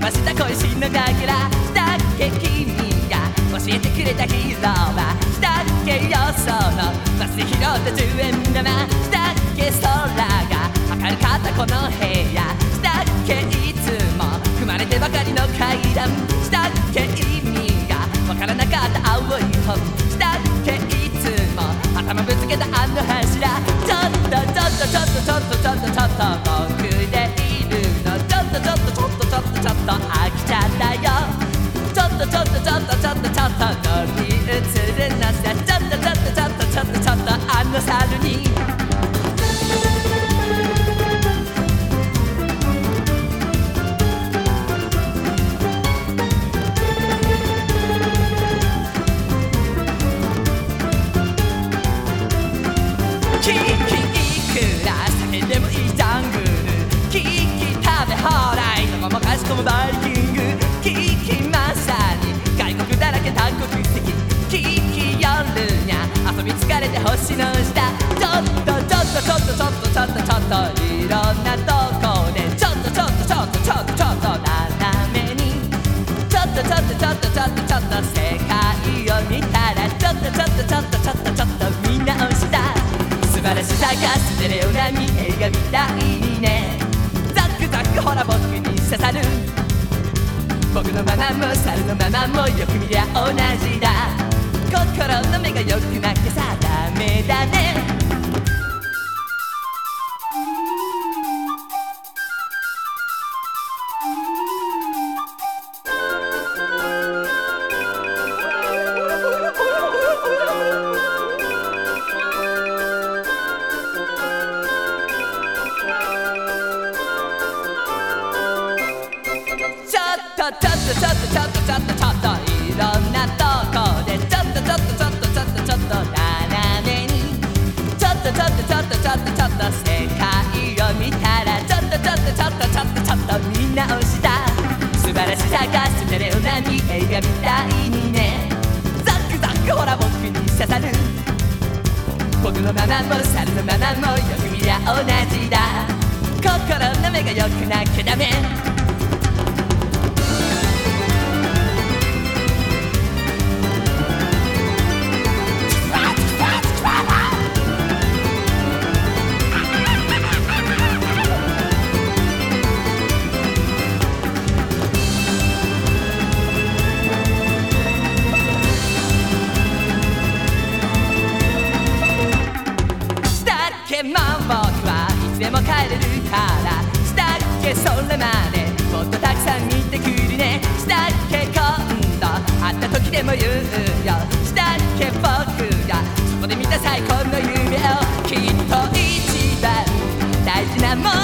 ました恋しのかけらだっけ君が教えてくれたヒーローはだっけよその。バスで拾った10円玉だっけ空が明るかったこの部屋。だっけいつも踏まれてばかりの階段。とちょっとちょっと飽きちゃったよ。ちょっとちょっとちょっとちょっとちょっと乗り移るのさちょっとちょっとちょっとちょっとちょっとあの猿に。キキいくら酒でもいい。かしこもバイキングキキまさに外国だらけ多国籍キーキ夜にゃ遊び疲れて星の下ちょっとちょっとちょっとちょっとちょっとちょっといろんなとこでちょっとちょっとちょっとちょっとちょっと斜めにちょっとちょっとちょっとちょっとちょっと世界を見たらちょっとちょっとちょっとちょっとちょっと見直した素晴らしさがステレオなに映画みた僕のままも猿のままもよく見りゃ同じだ。心の目が良くなきゃさダメだね。ちょっとちょっとちょっとちょっといろんなとこでちょっとちょっとちょっとちょっとちょっと斜めにちょっとちょっとちょっとちょっとちょっと世界を見たらちょっとちょっとちょっとちょっとちょっと見直した素晴らしさがステレオなに映画みたいにねザックザックほら僕に刺さる僕のままも猿のままもよく見りゃ同じだ心の目が良くなきゃダメそれまでもっとたくさん見てくるね。したっけ今度。会った時でも言うよ。したっけ僕が。そこで見た最高の夢をきっと一番。大事なもの